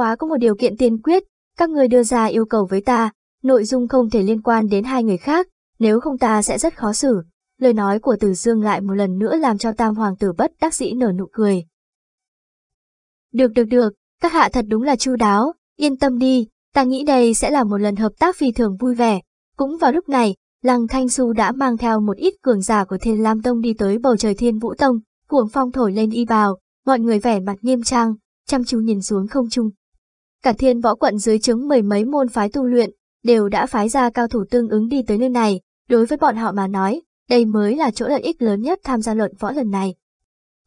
quá có một điều kiện tiên quyết, các người đưa ra yêu cầu với ta, nội dung không thể liên quan đến hai người khác, nếu không ta sẽ rất khó xử. Lời nói của Từ Dương lại một lần nữa làm cho Tam Hoàng tử bất đắc dĩ nở nụ cười. Được được được, các hạ thật đúng là chu đáo, yên tâm đi, ta nghĩ đây sẽ là một lần hợp tác phi thường vui vẻ. Cũng vào lúc này, Lăng Thanh Xu đã mang theo một ít cường giả của Thiên Lam Tông đi tới bầu trời Thiên Vũ Tông, cuồng phong thổi lên y bào, mọi người vẻ mặt nghiêm trang, chăm chú nhìn xuống không trung. Cả thiên võ quận dưới chứng mười mấy môn phái tu luyện, đều đã phái ra cao thủ tương ứng đi tới nơi này, đối với bọn họ mà nói, đây mới là chỗ lợi ích lớn nhất tham gia luận võ lần này.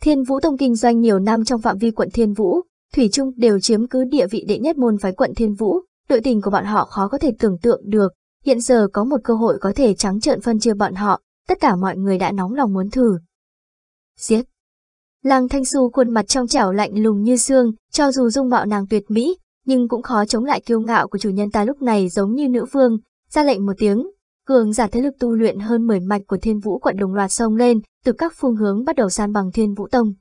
Thiên Vũ Tông kinh doanh nhiều năm trong phạm vi quận Thiên Vũ, Thủy Trung đều chiếm cứ địa vị đệ nhất môn phái quận Thiên Vũ, đội tình của bọn họ khó có thể tưởng tượng được, hiện giờ có một cơ hội có thể trắng trợn phân chia bọn họ, tất cả mọi người đã nóng lòng muốn thử. Giết! Lăng Thanh Xu khuôn mặt trong trẻo lạnh lùng như xương, cho dù dung mạo nàng tuyệt mỹ, nhưng cũng khó chống lại kiêu ngạo của chủ nhân ta lúc này giống như nữ vương, ra lệnh một tiếng, cường giả thế lực tu luyện hơn 10 mạch của Thiên Vũ quận đồng loạt xông lên, từ các phương hướng bắt đầu san bằng Thiên Vũ Tông.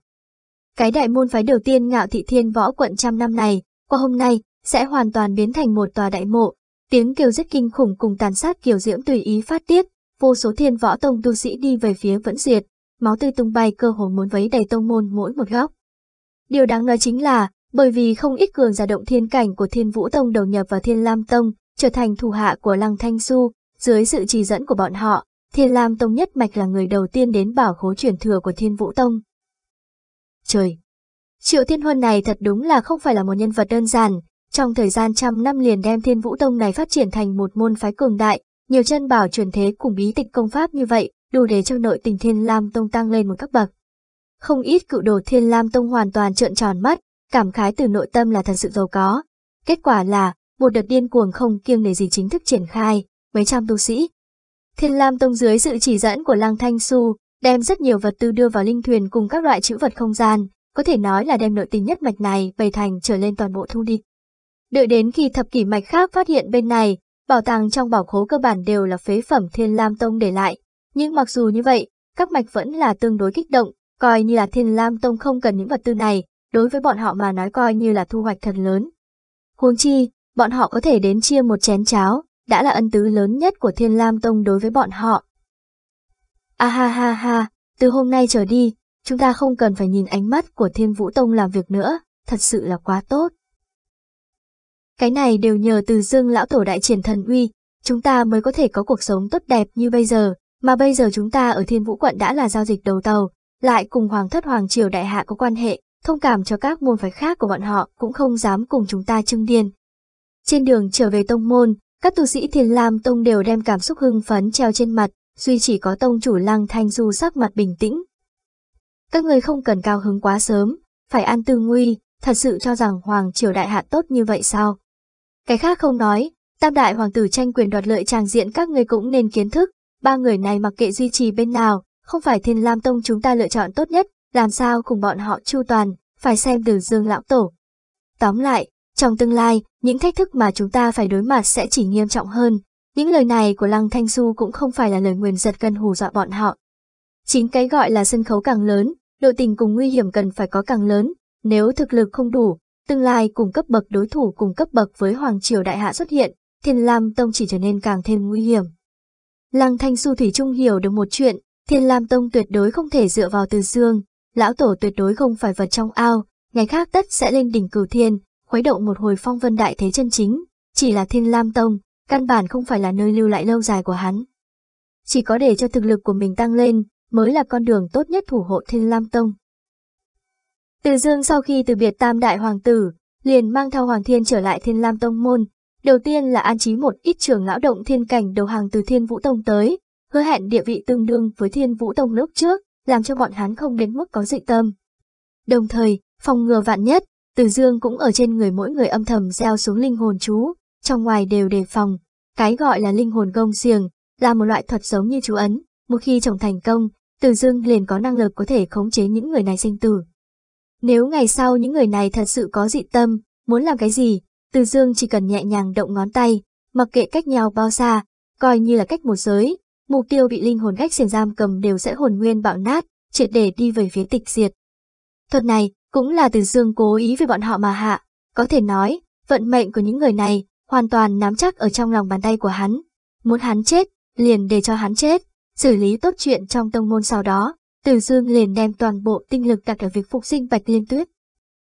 Cái đại môn phái đầu tiên ngạo thị thiên võ quận trăm năm này, qua hôm nay, sẽ hoàn toàn biến thành một tòa đại mộ. Tiếng kêu rất kinh khủng cùng tàn sát kiều diễm tùy ý phát tiết, vô số thiên võ tông tu sĩ đi về phía vẫn diệt, máu tươi tung bay cơ hồ muốn vấy đầy tông môn mỗi một góc. Điều đáng nói chính là, bởi vì không ít cường giả động thiên cảnh của thiên vũ tông đầu nhập vào thiên lam tông, trở thành thủ hạ của lăng thanh su, dưới sự chỉ dẫn của bọn họ, thiên lam tông nhất mạch là người đầu tiên đến bảo khố truyền thừa của thiên vũ tông. Trời! Triệu Thiên Huân này thật đúng là không phải là một nhân vật đơn giản, trong thời gian trăm năm liền đem Thiên Vũ Tông này phát triển thành một môn phái cường đại, nhiều chân bảo truyền thế cùng bí tịch công pháp như vậy, đủ để cho nội tình Thiên Lam Tông tăng lên một cấp bậc. Không ít cựu đồ Thiên Lam Tông hoàn toàn trợn tròn mắt, cảm khái từ nội tâm là thật sự giàu có. Kết quả là, một đợt điên cuồng không kiêng nể gì chính thức triển khai, mấy trăm tu sĩ. Thiên Lam Tông dưới sự chỉ dẫn của Lăng Thanh Su, đem rất nhiều vật tư đưa vào linh thuyền cùng các loại chữ vật không gian, có thể nói là đem nội tình nhất mạch này bày thành trở lên toàn bộ thu đi. Đợi đến khi thập kỷ mạch khác phát hiện bên này, bảo tàng trong bảo khố cơ bản đều là phế phẩm Thiên Lam Tông để lại. Nhưng mặc dù như vậy, các mạch vẫn là tương đối kích động, coi như là Thiên Lam Tông không cần những vật tư này, đối với bọn họ mà nói coi như là thu hoạch thật lớn. Huống chi, bọn họ có thể đến chia một chén cháo, đã là ân tứ lớn nhất của Thiên Lam Tông đối với bọn họ. A ha ha ha, từ hôm nay trở đi, chúng ta không cần phải nhìn ánh mắt của Thiên Vũ Tông làm việc nữa, thật sự là quá tốt. Cái này đều nhờ từ dương lão tổ đại triển thần uy, chúng ta mới có thể có cuộc sống tốt đẹp như bây giờ, mà bây giờ chúng ta ở Thiên Vũ quận đã là giao dịch đầu tàu, lại cùng Hoàng thất Hoàng triều đại hạ có quan hệ, thông cảm cho các môn phái khác của bọn họ cũng không dám cùng chúng ta trưng điên. Trên đường trở về tông môn, các tu sĩ thiền Lam Tông đều đem cảm xúc hưng phấn treo trên mặt, duy chỉ có tông chủ Lăng Thanh Du sắc mặt bình tĩnh. Các người không cần cao hứng quá sớm, phải an tư nguy, thật sự cho rằng Hoàng triều đại hạ tốt như vậy sao? Cái khác không nói, tam đại hoàng tử tranh quyền đoạt lợi tràng diện các người cũng nên kiến thức, ba người này mặc kệ duy trì bên nào, không phải Thiên Lam Tông chúng ta lựa chọn tốt nhất, làm sao cùng bọn họ chu toàn, phải xem từ dương lão tổ. Tóm lại, trong tương lai, những thách thức mà chúng ta phải đối mặt sẽ chỉ nghiêm trọng hơn. Những lời này của Lăng Thanh Du cũng không phải là lời nguyền giật cần hù dọa bọn họ. Chính cái gọi là sân khấu càng lớn, độ tình cùng nguy hiểm cần phải có càng lớn, nếu thực lực không đủ, tương lai cùng cấp bậc đối thủ cùng cấp bậc với Hoàng Triều Đại Hạ xuất hiện, Thiên Lam Tông chỉ trở nên càng thêm nguy hiểm. Lăng Thanh Du Thủy Trung hiểu được một chuyện, Thiên Lam Tông tuyệt đối không thể dựa vào từ dương, lão tổ tuyệt đối không phải vật trong ao, ngày khác tất sẽ lên đỉnh cửu thiên, khuấy động một hồi phong vân đại thế chân chính, chỉ là Thiên Lam Tông, căn bản không phải là nơi lưu lại lâu dài của hắn. Chỉ có để cho thực lực của mình tăng lên, mới là con đường tốt nhất thủ hộ Thiên Lam Tông. Từ Dương sau khi từ biệt Tam Đại Hoàng Tử, liền mang theo Hoàng Thiên trở lại Thiên Lam Tông Môn. Đầu tiên là an trí một ít trường lão động thiên cảnh đầu hàng từ Thiên Vũ Tông tới, hứa hẹn địa vị tương đương với Thiên Vũ Tông lúc trước, làm cho bọn hắn không đến mức có dị tâm. Đồng thời, phòng ngừa vạn nhất, Từ Dương cũng ở trên người mỗi người âm thầm gieo xuống linh hồn chú, trong ngoài đều đề phòng. Cái gọi là linh hồn gông xiềng, là một loại thuật giống như chú ấn, một khi trồng thành công, Từ Dương liền có năng lực có thể khống chế những người này sinh tử. Nếu ngày sau những người này thật sự có dị tâm, muốn làm cái gì, Từ Dương chỉ cần nhẹ nhàng động ngón tay, mặc kệ cách nhau bao xa, coi như là cách một giới, mục tiêu bị linh hồn cách xiềng giam cầm đều sẽ hồn nguyên bạo nát, triệt để đi về phía tịch diệt. Thuật này cũng là Từ Dương cố ý với bọn họ mà hạ, Có thể nói, vận mệnh của những người này hoàn toàn nắm chắc ở trong lòng bàn tay của hắn. Muốn hắn chết, liền để cho hắn chết, xử lý tốt chuyện trong tông môn sau đó, Từ Dương liền đem toàn bộ tinh lực đặt ở việc phục sinh Bạch Liên Tuyết.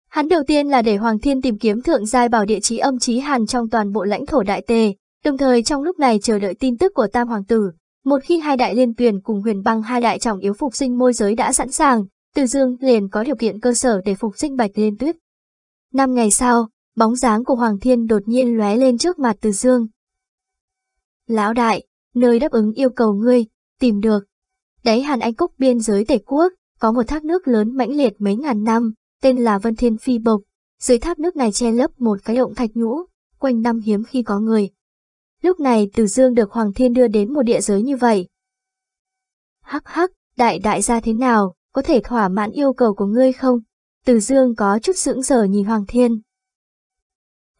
Hắn đầu tiên là để Hoàng Thiên tìm kiếm thượng giai bảo địa chí âm chí hàn trong toàn bộ lãnh thổ đại tề, đồng thời trong lúc này chờ đợi tin tức của Tam Hoàng Tử. Một khi hai đại liên tuyển cùng huyền băng hai đại trọng yếu phục sinh môi giới đã sẵn sàng, Từ Dương liền có điều kiện cơ sở để phục sinh Bạch Liên Tuyết. Năm ngày sau, bóng dáng của Hoàng Thiên đột nhiên lóe lên trước mặt Từ Dương. Lão đại, nơi đáp ứng yêu cầu ngươi, tìm được. đấy Hàn Anh Cúc biên giới Tể Quốc, có một thác nước lớn mãnh liệt mấy ngàn năm, tên là Vân Thiên Phi Bộc. Dưới thác nước này che lấp một cái động thạch nhũ, quanh năm hiếm khi có người. Lúc này Từ Dương được Hoàng Thiên đưa đến một địa giới như vậy. Hắc hắc, đại đại gia thế nào, có thể thỏa mãn yêu cầu của ngươi không? Từ Dương có chút sững sờ nhìn Hoàng Thiên.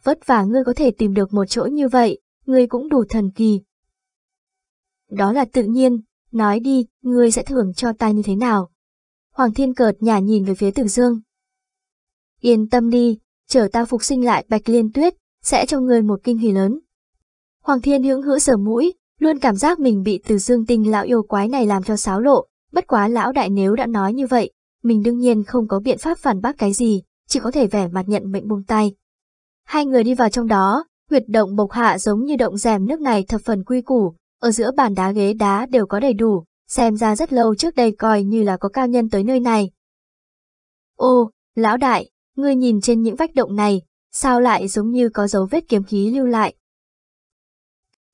Vất vả ngươi có thể tìm được một chỗ như vậy, ngươi cũng đủ thần kỳ. Đó là tự nhiên, nói đi, ngươi sẽ thưởng cho ta như thế nào? Hoàng Thiên cợt nhả nhìn về phía Từ Dương. Yên tâm đi, chờ ta phục sinh lại Bạch Liên Tuyết, sẽ cho ngươi một kinh hỉ lớn. Hoàng Thiên hững hữu sờ mũi, luôn cảm giác mình bị Từ Dương tinh lão yêu quái này làm cho xáo lộ, bất quá lão đại nếu đã nói như vậy, mình đương nhiên không có biện pháp phản bác cái gì, chỉ có thể vẻ mặt nhận mệnh buông tay. Hai người đi vào trong đó, huyệt động bộc hạ giống như động rèm nước này thập phần quy củ, ở giữa bàn đá ghế đá đều có đầy đủ, xem ra rất lâu trước đây coi như là có cao nhân tới nơi này. Ô, lão đại, ngươi nhìn trên những vách động này, sao lại giống như có dấu vết kiếm khí lưu lại.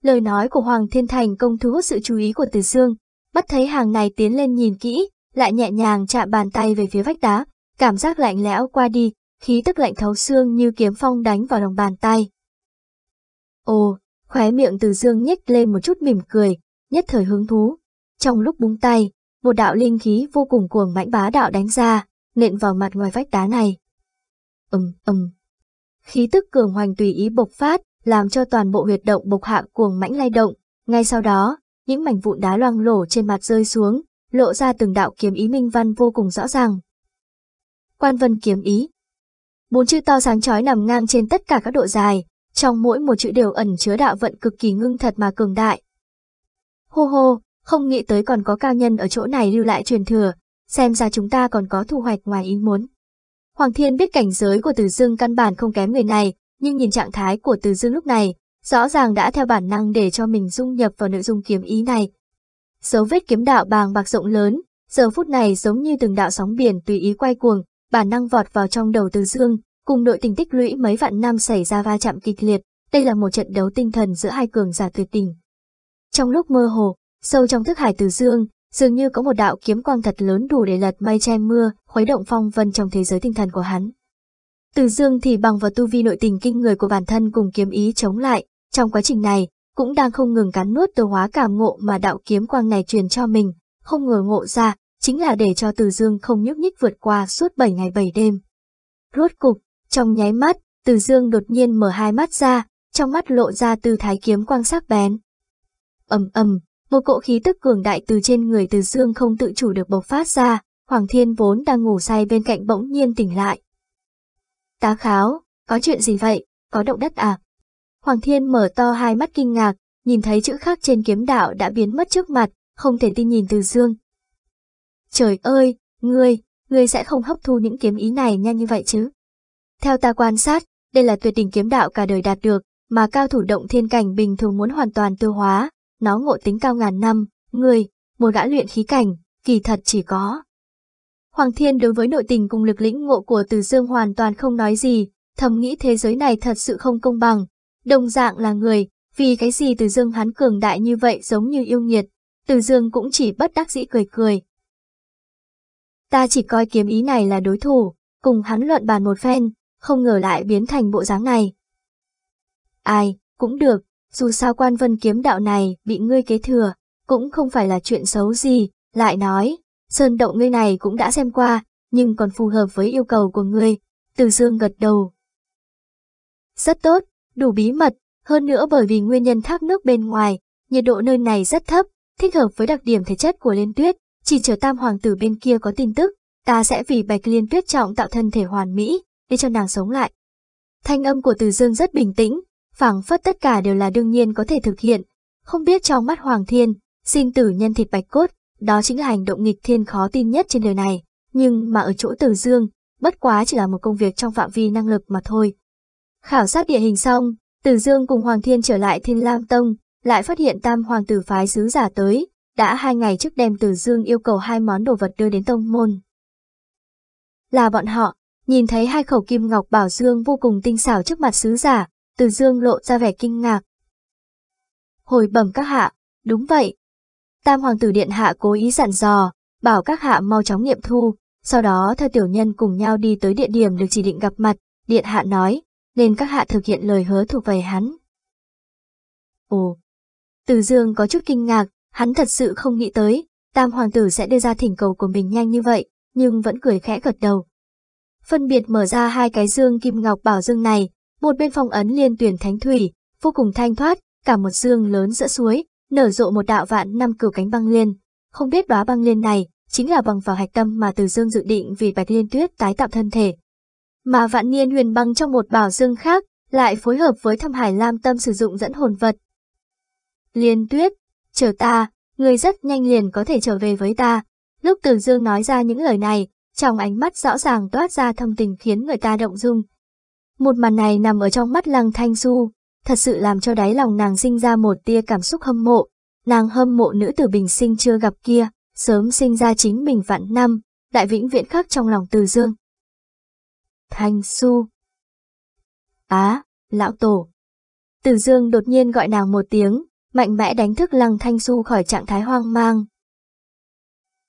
Lời nói của Hoàng Thiên Thành công thu hút sự chú ý của Từ Dương, bắt thấy hàng này tiến lên nhìn kỹ, lại nhẹ nhàng chạm bàn tay về phía vách đá, cảm giác lạnh lẽo qua đi, khí tức lạnh thấu xương như kiếm phong đánh vào lòng bàn tay. Ồ, khóe miệng từ dương nhếch lên một chút mỉm cười, nhất thời hứng thú. Trong lúc búng tay, một đạo linh khí vô cùng cuồng mãnh bá đạo đánh ra, nện vào mặt ngoài vách đá này. Ầm ầm. Khí tức cường hoành tùy ý bộc phát, làm cho toàn bộ huyệt động bộc hạ cuồng mãnh lay động. Ngay sau đó, những mảnh vụn đá loang lổ trên mặt rơi xuống, lộ ra từng đạo kiếm ý minh văn vô cùng rõ ràng. Quan vân kiếm ý Bốn chữ to sáng chói nằm ngang trên tất cả các độ dài, trong mỗi một chữ đều ẩn chứa đạo vận cực kỳ ngưng thật mà cường đại. Hô hô, không nghĩ tới còn có cao nhân ở chỗ này lưu lại truyền thừa, xem ra chúng ta còn có thu hoạch ngoài ý muốn. Hoàng Thiên biết cảnh giới của Từ Dương căn bản không kém người này, nhưng nhìn trạng thái của Từ Dương lúc này, rõ ràng đã theo bản năng để cho mình dung nhập vào nội dung kiếm ý này. Dấu vết kiếm đạo bàng bạc rộng lớn, giờ phút này giống như từng đạo sóng biển tùy ý quay cuồng, bản năng vọt vào trong đầu Từ Dương, cùng nội tình tích lũy mấy vạn năm xảy ra va chạm kịch liệt, đây là một trận đấu tinh thần giữa hai cường giả tuyệt tình. Trong lúc mơ hồ, sâu trong thức hải Từ Dương, dường như có một đạo kiếm quang thật lớn đủ để lật mây che mưa, khuấy động phong vân trong thế giới tinh thần của hắn. Từ Dương thì bằng vào tu vi nội tình kinh người của bản thân cùng kiếm ý chống lại, trong quá trình này, cũng đang không ngừng cắn nuốt tiêu hóa cảm ngộ mà đạo kiếm quang này truyền cho mình, không ngờ ngộ ra, chính là để cho Từ Dương không nhúc nhích vượt qua suốt 7 ngày 7 đêm. Rốt cục, trong nháy mắt, Từ Dương đột nhiên mở hai mắt ra, trong mắt lộ ra tư thái kiếm quang sắc bén. ầm ầm, một cỗ khí tức cường đại từ trên người Từ Dương không tự chủ được bộc phát ra, Hoàng Thiên vốn đang ngủ say bên cạnh bỗng nhiên tỉnh lại. Tá kháo, có chuyện gì vậy, có động đất à? Hoàng Thiên mở to hai mắt kinh ngạc, nhìn thấy chữ khắc trên kiếm đạo đã biến mất trước mặt, không thể tin nhìn Từ Dương. Trời ơi, ngươi, ngươi sẽ không hấp thu những kiếm ý này nhanh như vậy chứ? Theo ta quan sát, đây là tuyệt đỉnh kiếm đạo cả đời đạt được, mà cao thủ động thiên cảnh bình thường muốn hoàn toàn tiêu hóa, nó ngộ tính cao ngàn năm, người, một gã luyện khí cảnh, kỳ thật chỉ có. Hoàng Thiên đối với nội tình cùng lực lĩnh ngộ của Từ Dương hoàn toàn không nói gì, thầm nghĩ thế giới này thật sự không công bằng. Đồng dạng là người, vì cái gì Từ Dương hắn cường đại như vậy giống như yêu nghiệt, Từ Dương cũng chỉ bất đắc dĩ cười cười. Ta chỉ coi kiếm ý này là đối thủ, cùng hắn luận bàn một phen, không ngờ lại biến thành bộ dáng này. Ai, cũng được, dù sao quan vân kiếm đạo này bị ngươi kế thừa, cũng không phải là chuyện xấu gì, lại nói, sơn động ngươi này cũng đã xem qua, nhưng còn phù hợp với yêu cầu của ngươi, từ dương gật đầu. Rất tốt, đủ bí mật, hơn nữa bởi vì nguyên nhân thác nước bên ngoài, nhiệt độ nơi này rất thấp, thích hợp với đặc điểm thể chất của liên tuyết, chỉ chờ tam hoàng tử bên kia có tin tức, ta sẽ vì bạch liên tuyết trọng tạo thân thể hoàn mỹ, để cho nàng sống lại. Thanh âm của Từ Dương rất bình tĩnh, phảng phất tất cả đều là đương nhiên có thể thực hiện. Không biết trong mắt Hoàng Thiên, sinh tử nhân thịt bạch cốt, đó chính là hành động nghịch thiên khó tin nhất trên đời này. Nhưng mà ở chỗ Từ Dương, bất quá chỉ là một công việc trong phạm vi năng lực mà thôi. Khảo sát địa hình xong, Từ Dương cùng Hoàng Thiên trở lại Thiên Lam Tông, lại phát hiện tam hoàng tử phái sứ giả tới, đã hai ngày trước đem Từ Dương yêu cầu hai món đồ vật đưa đến tông môn. Là bọn họ, nhìn thấy hai khẩu kim ngọc bảo dương vô cùng tinh xảo trước mặt sứ giả, Từ Dương lộ ra vẻ kinh ngạc. Hồi bẩm các hạ, đúng vậy. Tam hoàng tử điện hạ cố ý dặn dò, bảo các hạ mau chóng nghiệm thu, sau đó theo tiểu nhân cùng nhau đi tới địa điểm được chỉ định gặp mặt, điện hạ nói, nên các hạ thực hiện lời hứa thuộc về hắn. Ồ, từ dương có chút kinh ngạc, hắn thật sự không nghĩ tới, tam hoàng tử sẽ đưa ra thỉnh cầu của mình nhanh như vậy, nhưng vẫn cười khẽ gật đầu. Phân biệt mở ra hai cái dương kim ngọc bảo dương này, một bên phong ấn liên tuyển thánh thủy, vô cùng thanh thoát, cả một dương lớn giữa suối, nở rộ một đạo vạn năm cửu cánh băng liên. Không biết đóa băng liên này, chính là bằng vào hạch tâm mà Từ Dương dự định vì Bạch Liên Tuyết tái tạo thân thể. Mà vạn niên huyền băng trong một bảo dương khác, lại phối hợp với thâm hải lam tâm sử dụng dẫn hồn vật, Liên tuyết, chờ ta, người rất nhanh liền có thể trở về với ta. Lúc Từ Dương nói ra những lời này, trong ánh mắt rõ ràng toát ra thâm tình khiến người ta động dung. Một màn này nằm ở trong mắt Lăng Thanh Du, thật sự làm cho đáy lòng nàng sinh ra một tia cảm xúc hâm mộ. Nàng hâm mộ nữ tử bình sinh chưa gặp kia, sớm sinh ra chính mình vạn năm, đại vĩnh viễn khắc trong lòng Từ Dương. Thanh Xu Á, lão tổ. Từ Dương đột nhiên gọi nàng một tiếng, mạnh mẽ đánh thức Lăng Thanh Xu khỏi trạng thái hoang mang.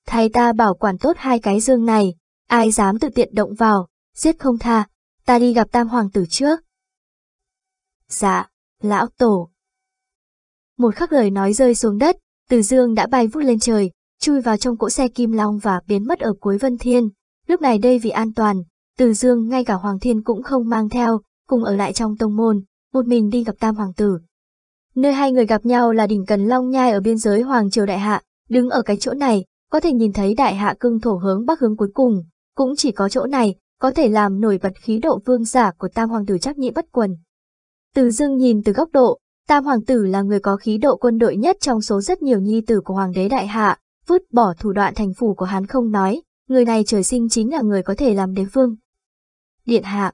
Thay ta bảo quản tốt hai cái dương này, ai dám tự tiện động vào, giết không tha, ta đi gặp tam hoàng tử trước. Dạ, lão tổ. Một khắc lời nói rơi xuống đất, từ dương đã bay vút lên trời, chui vào trong cỗ xe kim long và biến mất ở cuối vân thiên. Lúc này đây vì an toàn, từ dương ngay cả hoàng thiên cũng không mang theo, cùng ở lại trong tông môn, một mình đi gặp tam hoàng tử. Nơi hai người gặp nhau là đỉnh Cần Long Nhai ở biên giới Hoàng Triều Đại Hạ, đứng ở cái chỗ này, có thể nhìn thấy Đại Hạ cưng thổ hướng bắc hướng cuối cùng, cũng chỉ có chỗ này, có thể làm nổi bật khí độ vương giả của Tam Hoàng tử chắc nhị bất quần. Từ dưng nhìn từ góc độ, Tam Hoàng tử là người có khí độ quân đội nhất trong số rất nhiều nhi tử của Hoàng đế Đại Hạ, vứt bỏ thủ đoạn thành phủ của hắn không nói, người này trời sinh chính là người có thể làm đế vương. Điện Hạ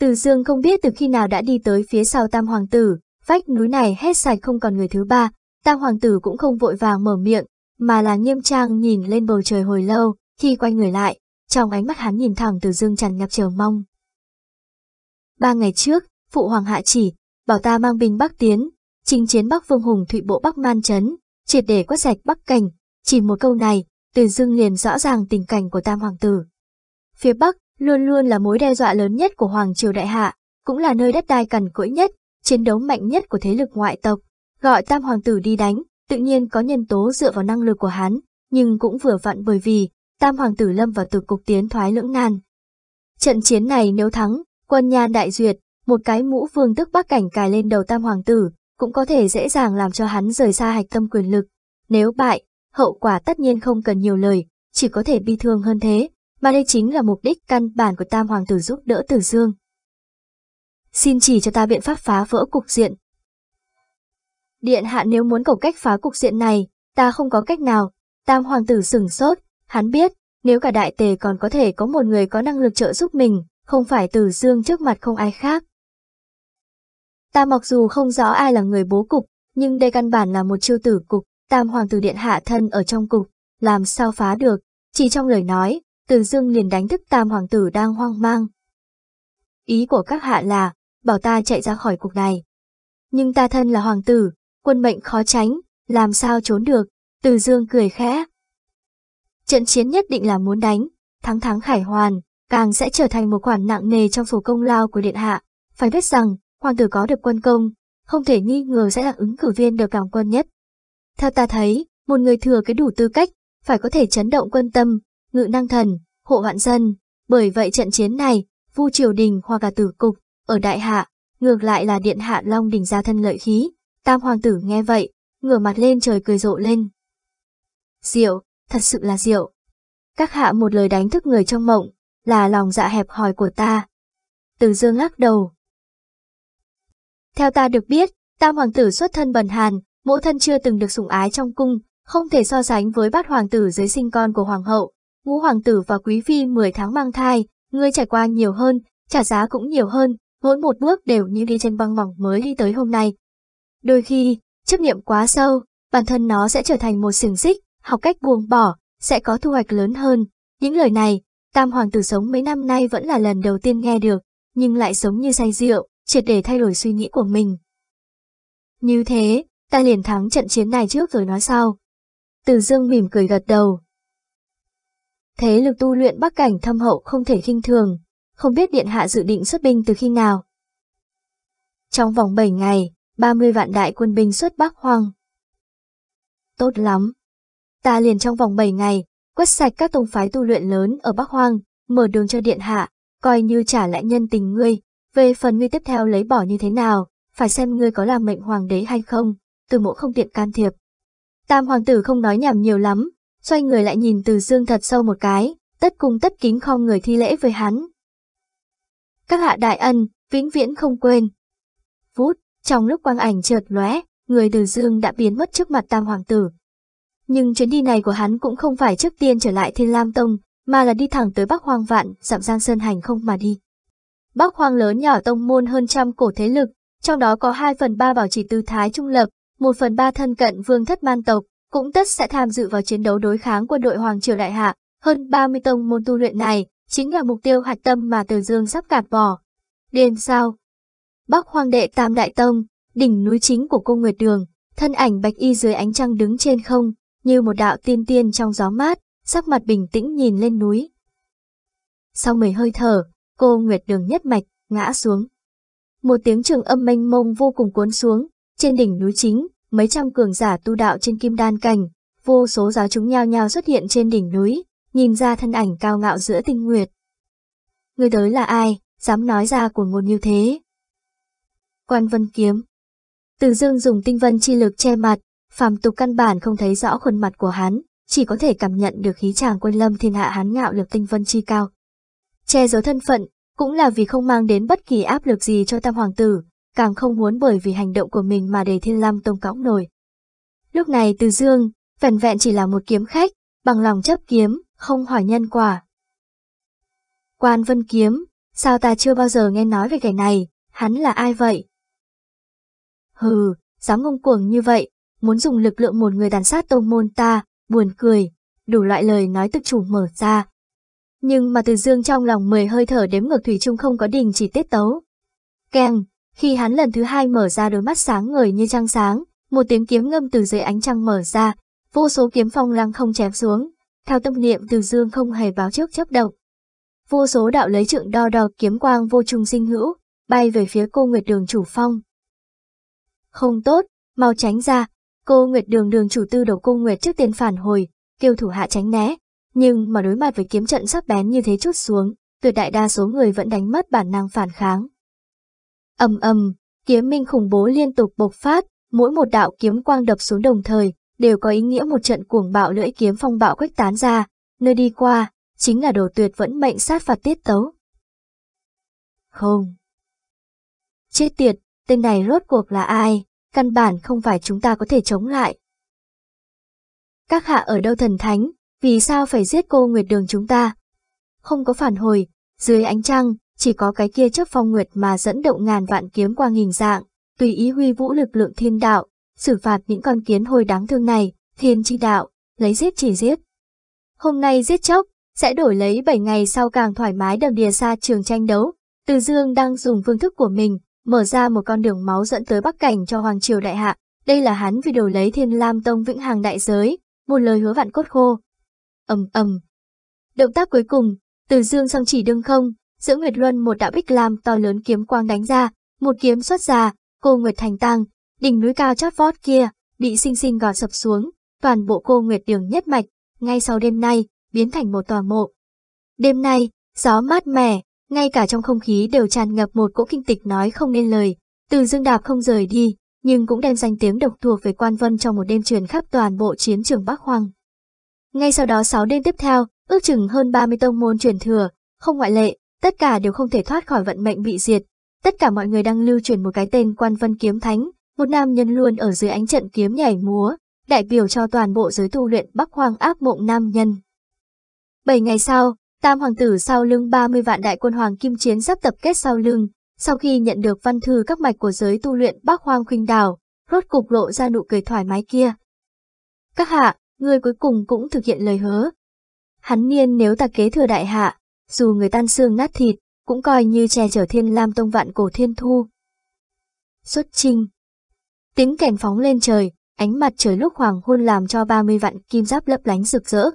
Từ dương không biết từ khi nào đã đi tới phía sau Tam Hoàng tử, Vách núi này hết sạch không còn người thứ ba, tam hoàng tử cũng không vội vàng mở miệng, mà là nghiêm trang nhìn lên bầu trời hồi lâu, khi quay người lại, trong ánh mắt hắn nhìn thẳng từ dương tràn ngập chờ mong. Ba ngày trước, phụ hoàng hạ chỉ, bảo ta mang binh bắc tiến, chinh chiến bắc vương hùng thụy bộ bắc man chấn, triệt để quét sạch bắc cảnh, chỉ một câu này, từ dương liền rõ ràng tình cảnh của tam hoàng tử. Phía bắc, luôn luôn là mối đe dọa lớn nhất của hoàng triều đại hạ, cũng là nơi đất đai cằn cỗi nhất, chiến đấu mạnh nhất của thế lực ngoại tộc, gọi tam hoàng tử đi đánh, tự nhiên có nhân tố dựa vào năng lực của hắn, nhưng cũng vừa vặn bởi vì tam hoàng tử lâm vào từ cục tiến thoái lưỡng nan. Trận chiến này nếu thắng, quân nhan đại duyệt, một cái mũ vương tức bắc cảnh cài lên đầu tam hoàng tử, cũng có thể dễ dàng làm cho hắn rời xa hạch tâm quyền lực. Nếu bại, hậu quả tất nhiên không cần nhiều lời, chỉ có thể bi thương hơn thế, mà đây chính là mục đích căn bản của tam hoàng tử giúp đỡ tử dương xin chỉ cho ta biện pháp phá vỡ cục diện. Điện hạ nếu muốn cầu cách phá cục diện này, ta không có cách nào, tam hoàng tử sửng sốt, hắn biết, nếu cả đại tề còn có thể có một người có năng lực trợ giúp mình, không phải tử dương trước mặt không ai khác. Ta mặc dù không rõ ai là người bố cục, nhưng đây căn bản là một chiêu tử cục, tam hoàng tử điện hạ thân ở trong cục, làm sao phá được, chỉ trong lời nói, từ dương liền đánh thức tam hoàng tử đang hoang mang. Ý của các hạ là, bảo ta chạy ra khỏi cục này. Nhưng ta thân là hoàng tử, quân mệnh khó tránh, làm sao trốn được, từ dương cười khẽ. Trận chiến nhất định là muốn đánh, thắng thắng khải hoàn, càng sẽ trở thành một khoản nặng nề trong sổ công lao của điện hạ. Phải biết rằng, hoàng tử có được quân công, không thể nghi ngờ sẽ là ứng cử viên được cảm quân nhất. Theo ta thấy, một người thừa cái đủ tư cách, phải có thể chấn động quân tâm, ngự năng thần, hộ hoạn dân. Bởi vậy trận chiến này, vu triều đình hoặc cả tử cục, ở đại hạ, ngược lại là điện hạ Long đỉnh ra thân lợi khí, tam hoàng tử nghe vậy, ngửa mặt lên trời cười rộ lên. Diệu, thật sự là diệu. Các hạ một lời đánh thức người trong mộng, là lòng dạ hẹp hòi của ta. Từ dương lắc đầu, theo ta được biết, tam hoàng tử xuất thân bần hàn, mẫu thân chưa từng được sủng ái trong cung, không thể so sánh với bát hoàng tử dưới sinh con của hoàng hậu. Ngũ hoàng tử và quý phi 10 tháng mang thai, ngươi trải qua nhiều hơn, trả giá cũng nhiều hơn, mỗi một bước đều như đi trên băng mỏng mới đi tới hôm nay. Đôi khi, chấp niệm quá sâu, bản thân nó sẽ trở thành một xiềng xích, học cách buông bỏ, sẽ có thu hoạch lớn hơn. Những lời này, tam hoàng tử sống mấy năm nay vẫn là lần đầu tiên nghe được, nhưng lại giống như say rượu, triệt để thay đổi suy nghĩ của mình. Như thế, ta liền thắng trận chiến này trước rồi nói sau. Từ dương mỉm cười gật đầu. Thế lực tu luyện bắc cảnh thâm hậu không thể khinh thường, không biết điện hạ dự định xuất binh từ khi nào. Trong vòng 7 ngày, 30 vạn đại quân binh xuất Bắc Hoang. Tốt lắm. Ta liền trong vòng 7 ngày, quét sạch các tông phái tu luyện lớn ở Bắc Hoang, mở đường cho điện hạ, coi như trả lại nhân tình ngươi. Về phần ngươi tiếp theo lấy bỏ như thế nào, phải xem ngươi có làm mệnh hoàng đế hay không, từ mộ không tiện can thiệp. Tam hoàng tử không nói nhảm nhiều lắm, xoay người lại nhìn từ dương thật sâu một cái, tất cung tất kính khom người thi lễ với hắn. Các hạ đại ân, vĩnh viễn không quên. Vút, trong lúc quang ảnh chợt lóe, người từ dương đã biến mất trước mặt tam hoàng tử. Nhưng chuyến đi này của hắn cũng không phải trước tiên trở lại Thiên Lam Tông, mà là đi thẳng tới Bắc Hoang Vạn, dặm Giang Sơn hành không mà đi. Bắc Hoang lớn nhỏ tông môn hơn trăm cổ thế lực, trong đó có 2 phần 3 bảo trì tư thái trung lập, 1 phần 3 thân cận vương thất man tộc, cũng tất sẽ tham dự vào chiến đấu đối kháng quân đội Hoàng Triều Đại Hạ. Hơn 30 tông môn tu luyện này, chính là mục tiêu hạch tâm mà Từ Dương sắp gạt bỏ. Đêm sau, Bắc Hoang đệ Tam Đại Tông, đỉnh núi chính của cô Nguyệt Đường, thân ảnh bạch y dưới ánh trăng đứng trên không, như một đạo tiên tiên trong gió mát, sắc mặt bình tĩnh nhìn lên núi. Sau mấy hơi thở, cô Nguyệt Đường nhất mạch, ngã xuống. Một tiếng trường âm mênh mông vô cùng cuốn xuống, trên đỉnh núi chính, mấy trăm cường giả tu đạo trên kim đan cảnh, vô số giáo chúng nhao nhao xuất hiện trên đỉnh núi, nhìn ra thân ảnh cao ngạo giữa tinh nguyệt. Người tới là ai, dám nói ra của ngôn như thế? Quan Vân Kiếm Từ dương dùng tinh vân chi lực che mặt, phàm tục căn bản không thấy rõ khuôn mặt của hắn, chỉ có thể cảm nhận được khí chàng quân lâm thiên hạ hắn ngạo lực tinh vân chi cao. Che giấu thân phận, cũng là vì không mang đến bất kỳ áp lực gì cho tam hoàng tử, càng không muốn bởi vì hành động của mình mà để thiên lam tông cõng nổi. Lúc này từ dương, vẹn vẹn chỉ là một kiếm khách, bằng lòng chấp kiếm, không hỏi nhân quả. Quan Vân Kiếm, sao ta chưa bao giờ nghe nói về kẻ này, hắn là ai vậy? Hừ, dám ngông cuồng như vậy, muốn dùng lực lượng một người đàn sát tông môn ta, buồn cười, đủ loại lời nói tự chủ mở ra. Nhưng mà từ dương trong lòng mười hơi thở đếm ngược thủy chung không có đình chỉ tiết tấu. Keng, khi hắn lần thứ hai mở ra đôi mắt sáng ngời như trăng sáng, một tiếng kiếm ngâm từ dưới ánh trăng mở ra, vô số kiếm phong lăng không chém xuống, theo tâm niệm từ dương không hề báo trước chấp động. Vô số đạo lấy trượng đo đo kiếm quang vô trung sinh hữu, bay về phía cô Nguyệt Đường chủ phong. Không tốt, mau tránh ra, cô Nguyệt Đường đường chủ tư đầu cô Nguyệt trước tiên phản hồi, kêu thủ hạ tránh né, nhưng mà đối mặt với kiếm trận sắc bén như thế chút xuống, tuyệt đại đa số người vẫn đánh mất bản năng phản kháng. Ầm ầm, kiếm minh khủng bố liên tục bộc phát, mỗi một đạo kiếm quang đập xuống đồng thời, đều có ý nghĩa một trận cuồng bạo lưỡi kiếm phong bạo quách tán ra, nơi đi qua, chính là đồ tuyệt vẫn mệnh sát phạt tiết tấu. Không. Chết tiệt, tên này rốt cuộc là ai, căn bản không phải chúng ta có thể chống lại. Các hạ ở đâu thần thánh, vì sao phải giết cô Nguyệt Đường chúng ta? Không có phản hồi, dưới ánh trăng, chỉ có cái kia chấp phong nguyệt mà dẫn động ngàn vạn kiếm qua hình dạng, tùy ý huy vũ lực lượng thiên đạo, xử phạt những con kiến hồi đáng thương này, thiên chi đạo, lấy giết chỉ giết. Hôm nay giết chóc, sẽ đổi lấy 7 ngày sau càng thoải mái đầm đìa xa trường tranh đấu. Từ Dương đang dùng phương thức của mình, mở ra một con đường máu dẫn tới Bắc Cảnh cho Hoàng Triều Đại Hạ. Đây là hắn vì đổi lấy Thiên Lam Tông vĩnh hàng đại giới, một lời hứa vạn cốt khô ầm ầm. Động tác cuối cùng, Từ Dương song chỉ đương không, giữa Nguyệt Luân một đạo bích lam to lớn kiếm quang đánh ra, một kiếm xuất ra, cô Nguyệt thành tăng, đỉnh núi cao chót vót kia, bị sinh sinh gò sập xuống, toàn bộ cô Nguyệt đường nhất mạch, ngay sau đêm nay, biến thành một tòa mộ. Đêm nay, gió mát mẻ, ngay cả trong không khí đều tràn ngập một cỗ kinh tịch nói không nên lời, từ dương đạp không rời đi, nhưng cũng đem danh tiếng độc thuộc về quan vân trong một đêm truyền khắp toàn bộ chiến trường Bắc hoàng. Ngay sau đó 6 đêm tiếp theo, ước chừng hơn 30 tông môn truyền thừa, không ngoại lệ, tất cả đều không thể thoát khỏi vận mệnh bị diệt. tất cả mọi người đang lưu truyền một cái tên quan vân kiếm thánh, một nam nhân luôn ở dưới ánh trận kiếm nhảy múa, đại biểu cho toàn bộ giới tu luyện Bắc Hoang ác mộng nam nhân. Bảy ngày sau, Tam Hoàng tử sau lưng 30 vạn đại quân Hoàng Kim Chiến sắp tập kết sau lưng, sau khi nhận được văn thư các mạch của giới tu luyện Bắc Hoang Khuynh đảo rốt cục lộ ra nụ cười thoải mái kia. Các hạ, người cuối cùng cũng thực hiện lời hứa. Hắn niên nếu ta kế thừa đại hạ, dù người tan xương nát thịt, cũng coi như che chở thiên lam tông vạn cổ thiên thu. Xuất trinh Tiếng kèn phóng lên trời, ánh mặt trời lúc hoàng hôn làm cho 30 vạn kim giáp lấp lánh rực rỡ.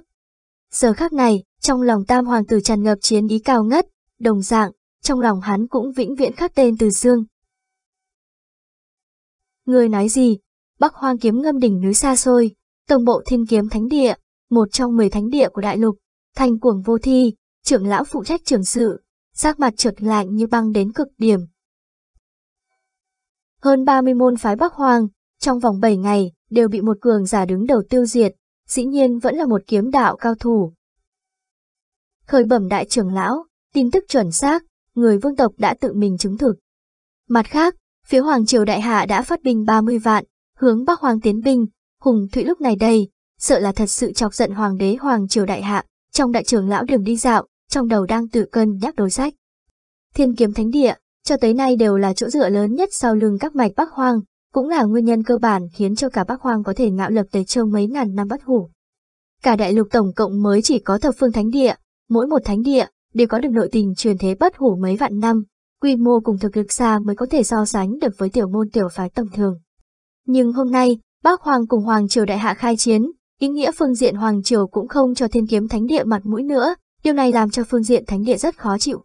Giờ khắc này, trong lòng tam hoàng tử tràn ngập chiến ý cao ngất, đồng dạng, trong lòng hắn cũng vĩnh viễn khắc tên từ dương. Người nói gì? Bắc hoang kiếm ngâm đỉnh núi xa xôi, tổng bộ thiên kiếm thánh địa, một trong 10 thánh địa của đại lục, thành cuồng vô thi, trưởng lão phụ trách trưởng sự, sắc mặt trượt lạnh như băng đến cực điểm. Hơn 30 môn phái Bắc hoàng trong vòng 7 ngày, đều bị một cường giả đứng đầu tiêu diệt, dĩ nhiên vẫn là một kiếm đạo cao thủ. Khởi bẩm đại trưởng lão, tin tức chuẩn xác, người vương tộc đã tự mình chứng thực. Mặt khác, phía Hoàng Triều Đại Hạ đã phát binh 30 vạn, hướng Bắc Hoàng tiến binh, Hùng Thụy lúc này đây, sợ là thật sự chọc giận Hoàng đế Hoàng Triều Đại Hạ, trong đại trưởng lão đường đi dạo, trong đầu đang tự cân nhắc đối sách. Thiên kiếm thánh địa, cho tới nay đều là chỗ dựa lớn nhất sau lưng các mạch Bắc Hoang, cũng là nguyên nhân cơ bản khiến cho cả Bắc Hoang có thể ngạo lập tới châu mấy ngàn năm bất hủ. Cả đại lục tổng cộng mới chỉ có thập phương thánh địa, mỗi một thánh địa đều có được nội tình truyền thế bất hủ mấy vạn năm, quy mô cùng thực lực xa mới có thể so sánh được với tiểu môn tiểu phái tầm thường. Nhưng hôm nay, Bác Hoàng cùng Hoàng Triều Đại Hạ khai chiến, ý nghĩa phương diện Hoàng Triều cũng không cho thiên kiếm thánh địa mặt mũi nữa, điều này làm cho phương diện thánh địa rất khó chịu.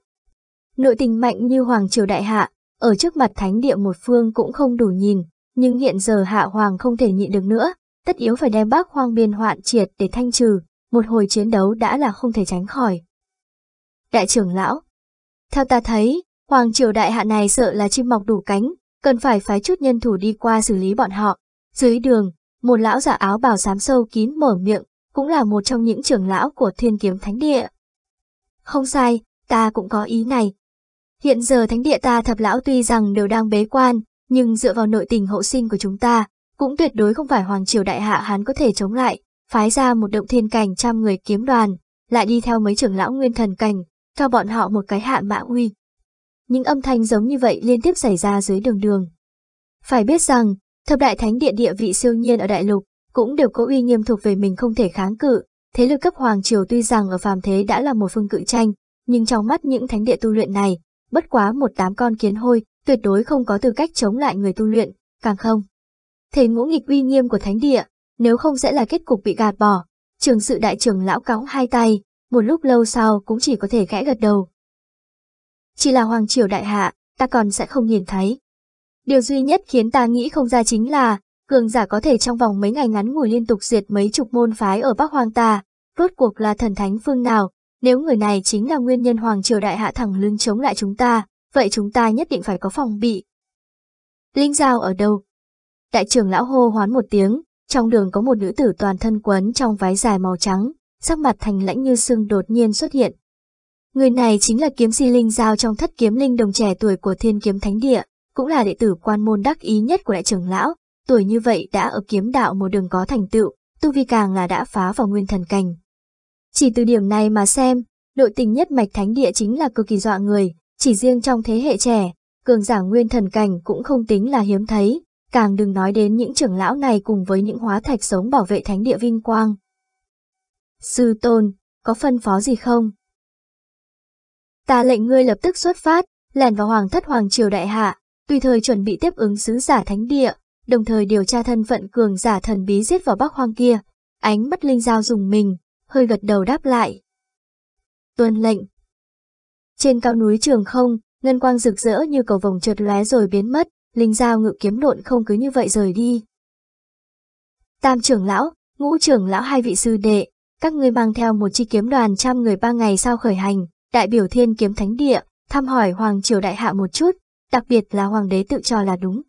Nội tình mạnh như Hoàng Triều Đại Hạ, ở trước mặt thánh địa một phương cũng không đủ nhìn, nhưng hiện giờ Hạ Hoàng không thể nhịn được nữa, tất yếu phải đem bác Hoàng biên hoạn triệt để thanh trừ, một hồi chiến đấu đã là không thể tránh khỏi. Đại trưởng lão Theo ta thấy, Hoàng Triều Đại Hạ này sợ là chim mọc đủ cánh, cần phải phái chút nhân thủ đi qua xử lý bọn họ. Dưới đường, một lão giả áo bào xám sâu kín mở miệng, cũng là một trong những trưởng lão của thiên kiếm thánh địa. Không sai, ta cũng có ý này. Hiện giờ thánh địa ta thập lão tuy rằng đều đang bế quan, nhưng dựa vào nội tình hậu sinh của chúng ta, cũng tuyệt đối không phải Hoàng Triều Đại Hạ hắn có thể chống lại, phái ra một động thiên cảnh trăm người kiếm đoàn, lại đi theo mấy trưởng lão nguyên thần cảnh, cho bọn họ một cái hạ mã uy. Những âm thanh giống như vậy liên tiếp xảy ra dưới đường đường. Phải biết rằng, thập đại thánh địa địa vị siêu nhiên ở đại lục, cũng đều có uy nghiêm thuộc về mình không thể kháng cự, thế lực cấp hoàng triều tuy rằng ở phàm thế đã là một phương cự tranh, nhưng trong mắt những thánh địa tu luyện này, bất quá một tám con kiến hôi, tuyệt đối không có tư cách chống lại người tu luyện, càng không. Thể ngũ nghịch uy nghiêm của thánh địa, nếu không sẽ là kết cục bị gạt bỏ. Trường sự đại trưởng lão cõng hai tay, một lúc lâu sau cũng chỉ có thể gãy gật đầu. Chỉ là hoàng triều đại hạ, ta còn sẽ không nhìn thấy. Điều duy nhất khiến ta nghĩ không ra chính là, cường giả có thể trong vòng mấy ngày ngắn ngủi liên tục diệt mấy chục môn phái ở Bắc Hoang ta, rốt cuộc là thần thánh phương nào, nếu người này chính là nguyên nhân Hoàng Triều Đại Hạ thẳng lưng chống lại chúng ta, vậy chúng ta nhất định phải có phòng bị. Linh Giao ở đâu? Đại trưởng lão hô hoán một tiếng, trong đường có một nữ tử toàn thân quấn trong váy dài màu trắng, sắc mặt thành lãnh như sưng đột nhiên xuất hiện. Người này chính là kiếm si Linh Giao trong thất kiếm linh đồng trẻ tuổi của thiên kiếm thánh địa, cũng là đệ tử quan môn đắc ý nhất của đại trưởng lão, tuổi như vậy đã ở kiếm đạo một đường có thành tựu, tu vi càng là đã phá vào nguyên thần cảnh. Chỉ từ điểm này mà xem, nội tình nhất mạch thánh địa chính là cực kỳ dọa người, chỉ riêng trong thế hệ trẻ, cường giả nguyên thần cảnh cũng không tính là hiếm thấy, càng đừng nói đến những trưởng lão này cùng với những hóa thạch sống bảo vệ thánh địa vinh quang. Sư tôn, có phân phó gì không? Ta lệnh ngươi lập tức xuất phát, lẻn vào hoàng thất hoàng triều đại hạ, tùy thời chuẩn bị tiếp ứng sứ giả thánh địa, đồng thời điều tra thân phận cường giả thần bí giết vào bắc hoang kia. Ánh mắt linh giao dùng mình, hơi gật đầu đáp lại. Tuân lệnh. Trên cao núi trường không, ngân quang rực rỡ như cầu vồng chợt lóe rồi biến mất, linh giao ngự kiếm độn không cứ như vậy rời đi. Tam trưởng lão, ngũ trưởng lão hai vị sư đệ, các ngươi mang theo một chi kiếm đoàn trăm người ba ngày sau khởi hành, đại biểu thiên kiếm thánh địa, thăm hỏi hoàng triều đại hạ một chút, đặc biệt là hoàng đế tự cho là đúng.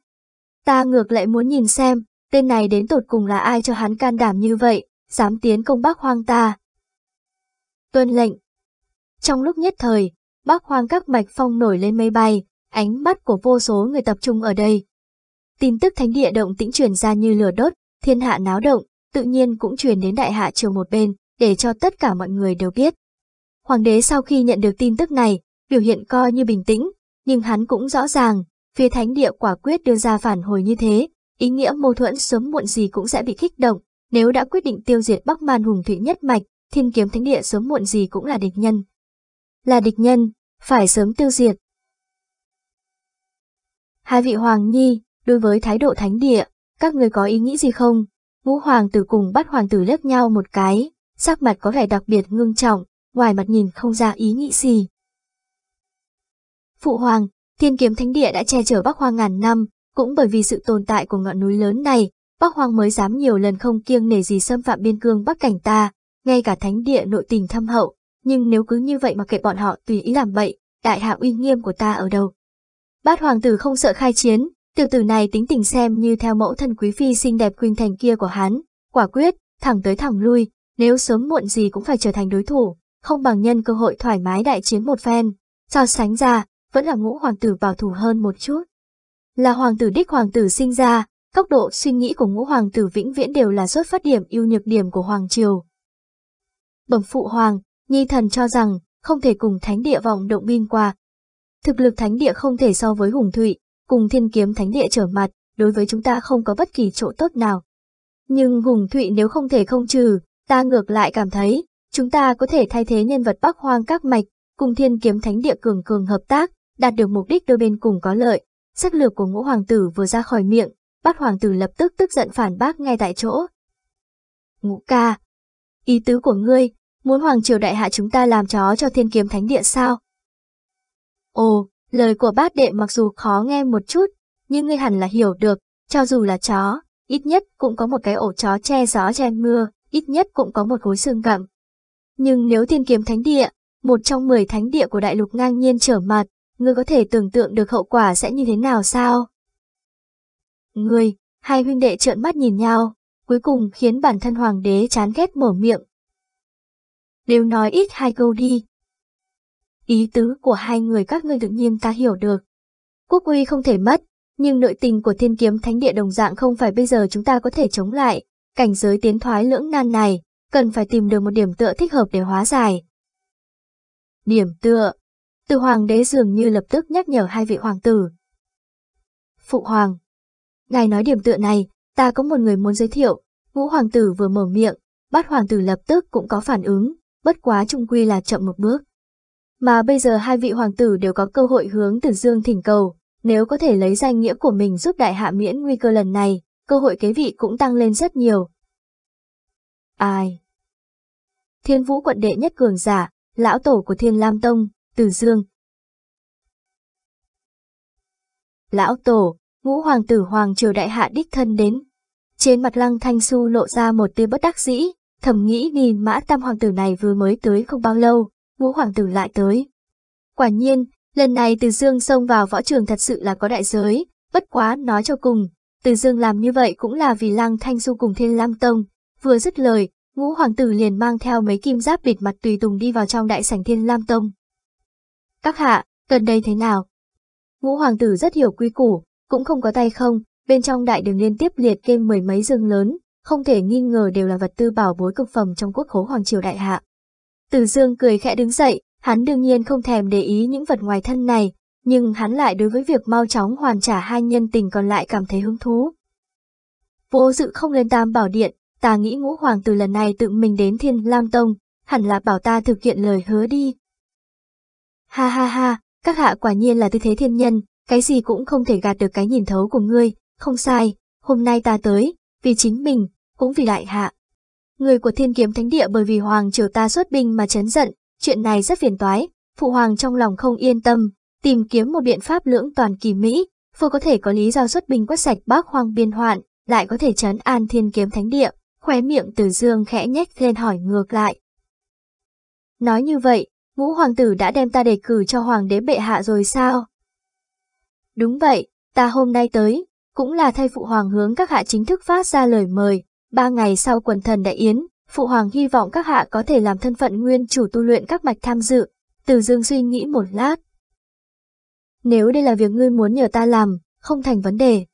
Ta ngược lại muốn nhìn xem, tên này đến tột cùng là ai cho hắn can đảm như vậy, dám tiến công Bắc Hoang ta. Tuân lệnh. Trong lúc nhất thời, Bắc Hoang các mạch phong nổi lên mây bay, ánh mắt của vô số người tập trung ở đây. Tin tức thánh địa động tĩnh truyền ra như lửa đốt, thiên hạ náo động, tự nhiên cũng truyền đến đại hạ triều một bên, để cho tất cả mọi người đều biết. Hoàng đế sau khi nhận được tin tức này, biểu hiện coi như bình tĩnh, nhưng hắn cũng rõ ràng, phía thánh địa quả quyết đưa ra phản hồi như thế, ý nghĩa mâu thuẫn sớm muộn gì cũng sẽ bị kích động, nếu đã quyết định tiêu diệt Bắc Man hùng thủy nhất mạch, thiên kiếm thánh địa sớm muộn gì cũng là địch nhân. Là địch nhân, phải sớm tiêu diệt. Hai vị hoàng nhi, đối với thái độ thánh địa, các người có ý nghĩ gì không? Ngũ hoàng tử cùng bắt hoàng tử lướt nhau một cái, sắc mặt có vẻ đặc biệt ngưng trọng, ngoài mặt nhìn không ra ý nghĩ gì. Phụ hoàng, thiên kiếm thánh địa đã che chở Bắc Hoang ngàn năm, cũng bởi vì sự tồn tại của ngọn núi lớn này, Bắc Hoang mới dám nhiều lần không kiêng nể gì xâm phạm biên cương Bắc cảnh ta, ngay cả thánh địa nội tình thâm hậu, nhưng nếu cứ như vậy mà kệ bọn họ tùy ý làm bậy, đại hạ uy nghiêm của ta ở đâu? Bát hoàng tử không sợ khai chiến, tiểu tử này tính tình xem như theo mẫu thân quý phi xinh đẹp khuynh thành kia của hắn, quả quyết, thẳng tới thẳng lui, nếu sớm muộn gì cũng phải trở thành đối thủ, không bằng nhân cơ hội thoải mái đại chiến một phen. So sánh ra, vẫn là ngũ hoàng tử bảo thủ hơn một chút. Là hoàng tử đích hoàng tử sinh ra, góc độ suy nghĩ của ngũ hoàng tử vĩnh viễn đều là xuất phát điểm ưu nhược điểm của hoàng triều. Bẩm phụ hoàng, nhi thần cho rằng không thể cùng thánh địa vọng động binh qua. Thực lực thánh địa không thể so với hùng thụy, cùng thiên kiếm thánh địa trở mặt, đối với chúng ta không có bất kỳ chỗ tốt nào. Nhưng hùng thụy nếu không thể không trừ, ta ngược lại cảm thấy, chúng ta có thể thay thế nhân vật bắc hoang các mạch, cùng thiên kiếm thánh địa cường cường hợp tác, đạt được mục đích đôi bên cùng có lợi. sắc lược của ngũ hoàng tử vừa ra khỏi miệng, bắt hoàng tử lập tức tức giận phản bác ngay tại chỗ. Ngũ ca, ý tứ của ngươi, muốn hoàng triều đại hạ chúng ta làm chó cho thiên kiếm thánh địa sao? Ồ, lời của bát đệ mặc dù khó nghe một chút, nhưng ngươi hẳn là hiểu được, cho dù là chó, ít nhất cũng có một cái ổ chó che gió che mưa, ít nhất cũng có một khối xương gặm. Nhưng nếu thiên kiếm thánh địa, một trong mười thánh địa của đại lục ngang nhiên trở mặt, ngươi có thể tưởng tượng được hậu quả sẽ như thế nào sao? Ngươi, hai huynh đệ trợn mắt nhìn nhau, cuối cùng khiến bản thân hoàng đế chán ghét mở miệng. Đều nói ít hai câu đi. Ý tứ của hai người các ngươi tự nhiên ta hiểu được. Quốc uy không thể mất, nhưng nội tình của thiên kiếm thánh địa đồng dạng không phải bây giờ chúng ta có thể chống lại. Cảnh giới tiến thoái lưỡng nan này, cần phải tìm được một điểm tựa thích hợp để hóa giải. Điểm tựa từ hoàng đế dường như lập tức nhắc nhở hai vị hoàng tử. Phụ hoàng. Ngài nói điểm tựa này, ta có một người muốn giới thiệu. Ngũ hoàng tử vừa mở miệng, bát hoàng tử lập tức cũng có phản ứng, bất quá trung quy là chậm một bước. Mà bây giờ hai vị hoàng tử đều có cơ hội hướng Tử Dương thỉnh cầu, nếu có thể lấy danh nghĩa của mình giúp đại hạ miễn nguy cơ lần này, cơ hội kế vị cũng tăng lên rất nhiều. Ai? Thiên vũ quận đệ nhất cường giả, lão tổ của Thiên Lam Tông, từ Dương. Lão tổ, ngũ hoàng tử hoàng triều đại hạ đích thân đến. Trên mặt lăng thanh su lộ ra một tia bất đắc dĩ, thầm nghĩ nhìn mã tam hoàng tử này vừa mới tới không bao lâu, ngũ hoàng tử lại tới. Quả nhiên, lần này Từ Dương xông vào võ trường thật sự là có đại giới, bất quá nói cho cùng, Từ Dương làm như vậy cũng là vì lăng thanh su cùng Thiên Lam Tông, vừa dứt lời, ngũ hoàng tử liền mang theo mấy kim giáp bịt mặt tùy tùng đi vào trong đại sảnh thiên lam tông. Các hạ, gần đây thế nào? Ngũ hoàng tử rất hiểu quy củ, cũng không có tay không, bên trong đại đường liên tiếp liệt kê mười mấy rừng lớn, không thể nghi ngờ đều là vật tư bảo bối cực phẩm trong quốc khố hoàng triều đại hạ. Từ dương cười khẽ đứng dậy, hắn đương nhiên không thèm để ý những vật ngoài thân này, nhưng hắn lại đối với việc mau chóng hoàn trả hai nhân tình còn lại cảm thấy hứng thú. Vô dự không lên tam bảo điện, ta nghĩ ngũ hoàng tử lần này tự mình đến thiên lam tông, hẳn là bảo ta thực hiện lời hứa đi. Ha ha ha, các hạ quả nhiên là tư thế thiên nhân, cái gì cũng không thể gạt được cái nhìn thấu của ngươi, không sai, hôm nay ta tới, vì chính mình, cũng vì đại hạ. Người của thiên kiếm thánh địa bởi vì hoàng triều ta xuất binh mà chấn giận, chuyện này rất phiền toái, phụ hoàng trong lòng không yên tâm, tìm kiếm một biện pháp lưỡng toàn kỳ Mỹ, vừa có thể có lý do xuất binh quét sạch bác hoang biên hoạn, lại có thể trấn an thiên kiếm thánh địa, khóe miệng từ dương khẽ nhếch lên hỏi ngược lại. Nói như vậy, ngũ hoàng tử đã đem ta đề cử cho hoàng đế bệ hạ rồi sao? Đúng vậy, ta hôm nay tới, cũng là thay phụ hoàng hướng các hạ chính thức phát ra lời mời, ba ngày sau quần thần đại yến, phụ hoàng hy vọng các hạ có thể làm thân phận nguyên chủ tu luyện các mạch tham dự, từ dương suy nghĩ một lát. nếu đây là việc ngươi muốn nhờ ta làm, không thành vấn đề.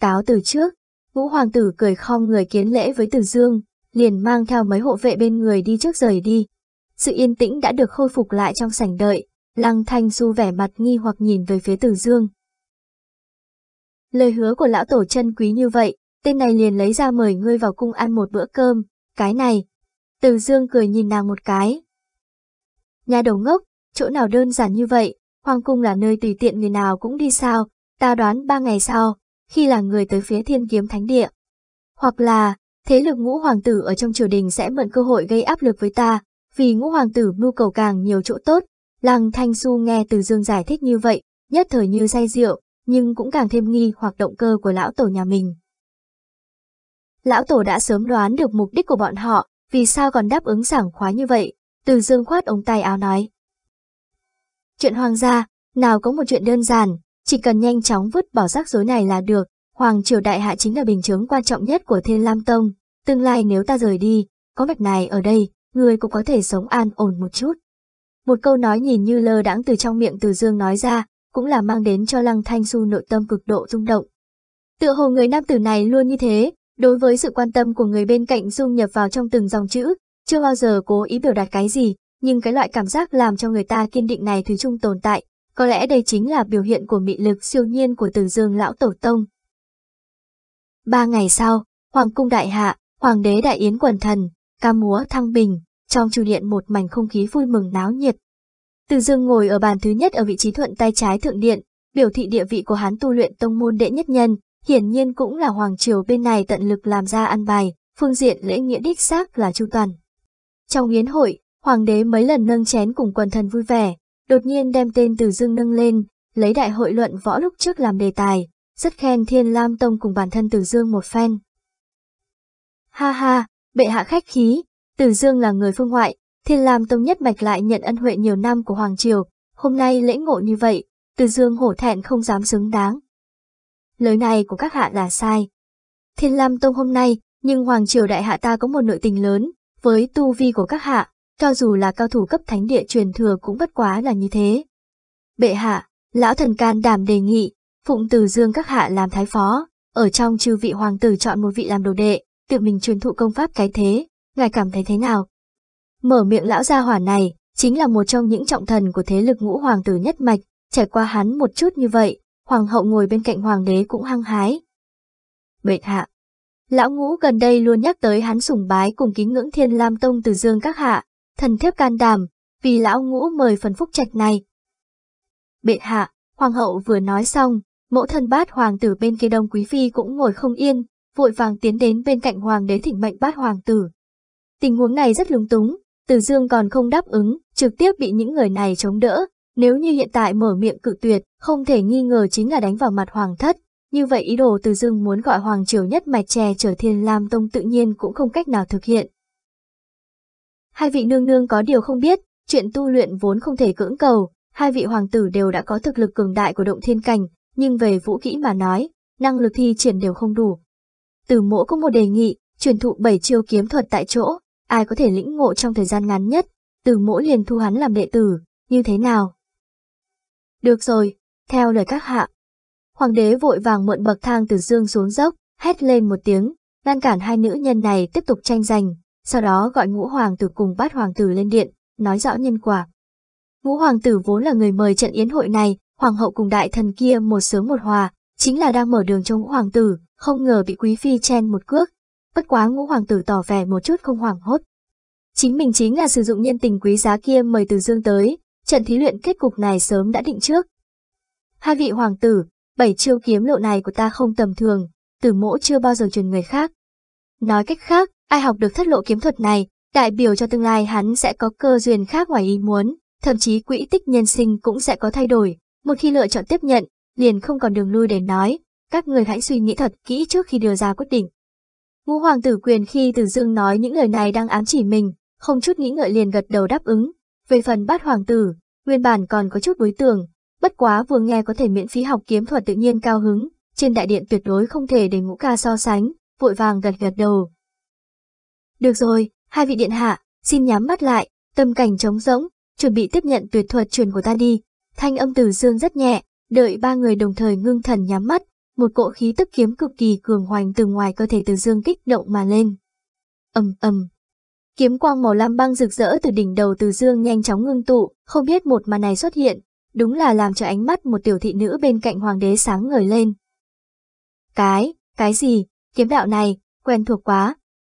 Cáo từ trước, ngũ hoàng tử cười khom người kiến lễ với Từ Dương, liền mang theo mấy hộ vệ bên người đi trước rời đi. Sự yên tĩnh đã được khôi phục lại trong sảnh đợi, Lăng Thanh Xu vẻ mặt nghi hoặc nhìn về phía Từ Dương. Lời hứa của lão tổ chân quý như vậy, tên này liền lấy ra mời ngươi vào cung ăn một bữa cơm, cái này. Từ Dương cười nhìn nàng một cái. Nhà đầu ngốc, chỗ nào đơn giản như vậy, hoàng cung là nơi tùy tiện người nào cũng đi sao, ta đoán ba ngày sau, khi là người tới phía thiên kiếm thánh địa. Hoặc là, thế lực ngũ hoàng tử ở trong triều đình sẽ mượn cơ hội gây áp lực với ta, vì ngũ hoàng tử mưu cầu càng nhiều chỗ tốt. Lăng Thanh Xu nghe Từ Dương giải thích như vậy, nhất thời như say rượu, nhưng cũng càng thêm nghi hoặc động cơ của lão tổ nhà mình. Lão tổ đã sớm đoán được mục đích của bọn họ, vì sao còn đáp ứng sảng khoái như vậy, từ dương khoát ống tay áo nói. Chuyện hoàng gia, nào có một chuyện đơn giản, chỉ cần nhanh chóng vứt bỏ rắc rối này là được, hoàng triều đại hạ chính là bình chứng quan trọng nhất của thiên lam tông, tương lai nếu ta rời đi, có mạch này ở đây, người cũng có thể sống an ổn một chút. Một câu nói nhìn như lơ đãng từ trong miệng từ dương nói ra, cũng là mang đến cho Lăng Thanh Xu nội tâm cực độ rung động. Tựa hồ người nam tử này luôn như thế, đối với sự quan tâm của người bên cạnh dung nhập vào trong từng dòng chữ, chưa bao giờ cố ý biểu đạt cái gì, nhưng cái loại cảm giác làm cho người ta kiên định này thủy chung tồn tại, có lẽ đây chính là biểu hiện của mị lực siêu nhiên của Từ Dương lão tổ tông. Ba ngày sau, Hoàng cung đại hạ, Hoàng đế đại yến quần thần, ca múa thăng bình, trong chủ điện một mảnh không khí vui mừng náo nhiệt, từ dương ngồi ở bàn thứ nhất ở vị trí thuận tay trái thượng điện, biểu thị địa vị của hắn tu luyện tông môn đệ nhất nhân, hiển nhiên cũng là hoàng triều bên này tận lực làm ra ăn bài, phương diện lễ nghĩa đích xác là chu toàn. Trong yến hội, hoàng đế mấy lần nâng chén cùng quần thần vui vẻ, đột nhiên đem tên Từ Dương nâng lên, lấy đại hội luận võ lúc trước làm đề tài, rất khen Thiên Lam Tông cùng bản thân Từ Dương một phen. Ha ha, bệ hạ khách khí, Từ Dương là người phương ngoại, Thiên Lam Tông nhất mạch lại nhận ân huệ nhiều năm của Hoàng Triều, hôm nay lễ ngộ như vậy, từ dương hổ thẹn không dám xứng đáng. Lời này của các hạ là sai. Thiên Lam Tông hôm nay, nhưng Hoàng Triều Đại Hạ ta có một nội tình lớn, với tu vi của các hạ, cho dù là cao thủ cấp thánh địa truyền thừa cũng bất quá là như thế. Bệ hạ, lão thần can đảm đề nghị, phụng từ dương các hạ làm thái phó, ở trong chư vị hoàng tử chọn một vị làm đồ đệ, tự mình truyền thụ công pháp cái thế, ngài cảm thấy thế nào? Mở miệng lão gia hỏa này, chính là một trong những trọng thần của thế lực ngũ hoàng tử nhất mạch, trải qua hắn một chút như vậy, hoàng hậu ngồi bên cạnh hoàng đế cũng hăng hái. Bệ hạ, lão ngũ gần đây luôn nhắc tới hắn sùng bái cùng kính ngưỡng thiên lam tông từ dương các hạ, thần thiếp can đảm, vì lão ngũ mời phần phúc trạch này. Bệ hạ, hoàng hậu vừa nói xong, mẫu thân bát hoàng tử bên kia đông quý phi cũng ngồi không yên, vội vàng tiến đến bên cạnh hoàng đế thỉnh mệnh bát hoàng tử. Tình huống này rất lúng túng, từ Dương còn không đáp ứng, trực tiếp bị những người này chống đỡ. Nếu như hiện tại mở miệng cự tuyệt, không thể nghi ngờ chính là đánh vào mặt hoàng thất. Như vậy ý đồ Từ Dương muốn gọi hoàng triều nhất mạch chè trở thiên lam tông tự nhiên cũng không cách nào thực hiện. Hai vị nương nương có điều không biết, chuyện tu luyện vốn không thể cưỡng cầu, hai vị hoàng tử đều đã có thực lực cường đại của động thiên cảnh, nhưng về vũ kỹ mà nói, năng lực thi triển đều không đủ. Từ mỗ có một đề nghị, truyền thụ bảy chiêu kiếm thuật tại chỗ, ai có thể lĩnh ngộ trong thời gian ngắn nhất, từ Mỗ liền thu hắn làm đệ tử, như thế nào? Được rồi, theo lời các hạ. Hoàng đế vội vàng mượn bậc thang từ dương xuống dốc, hét lên một tiếng, ngăn cản hai nữ nhân này tiếp tục tranh giành, sau đó gọi ngũ hoàng tử cùng bát hoàng tử lên điện, nói rõ nhân quả. Ngũ hoàng tử vốn là người mời trận yến hội này, hoàng hậu cùng đại thần kia một sớm một hòa, chính là đang mở đường cho ngũ hoàng tử, không ngờ bị quý phi chen một cước, bất quá ngũ hoàng tử tỏ vẻ một chút không hoảng hốt. Chính mình chính là sử dụng nhân tình quý giá kia mời từ dương tới, trận thí luyện kết cục này sớm đã định trước. Hai vị hoàng tử, bảy chiêu kiếm lộ này của ta không tầm thường, từ mỗ chưa bao giờ truyền người khác. Nói cách khác, ai học được thất lộ kiếm thuật này, đại biểu cho tương lai hắn sẽ có cơ duyên khác ngoài ý muốn, thậm chí quỹ tích nhân sinh cũng sẽ có thay đổi. Một khi lựa chọn tiếp nhận, liền không còn đường lui để nói, các người hãy suy nghĩ thật kỹ trước khi đưa ra quyết định. Ngũ hoàng tử quyền khi Từ Dương nói những lời này đang ám chỉ mình, không chút nghĩ ngợi liền gật đầu đáp ứng. Về phần bát hoàng tử, nguyên bản còn có chút đối tưởng, bất quá vừa nghe có thể miễn phí học kiếm thuật tự nhiên cao hứng, trên đại điện tuyệt đối không thể để ngũ ca so sánh, vội vàng gật gật đầu. Được rồi, hai vị điện hạ, xin nhắm mắt lại, tâm cảnh trống rỗng, chuẩn bị tiếp nhận tuyệt thuật truyền của ta đi. Thanh âm Từ Dương rất nhẹ, đợi ba người đồng thời ngưng thần nhắm mắt, một cỗ khí tức kiếm cực kỳ cường hoành từ ngoài cơ thể Từ Dương kích động mà lên. Ầm ầm. Kiếm quang màu lam băng rực rỡ từ đỉnh đầu Từ Dương nhanh chóng ngưng tụ, không biết một màn này xuất hiện, đúng là làm cho ánh mắt một tiểu thị nữ bên cạnh hoàng đế sáng ngời lên. Cái, cái gì, kiếm đạo này, quen thuộc quá,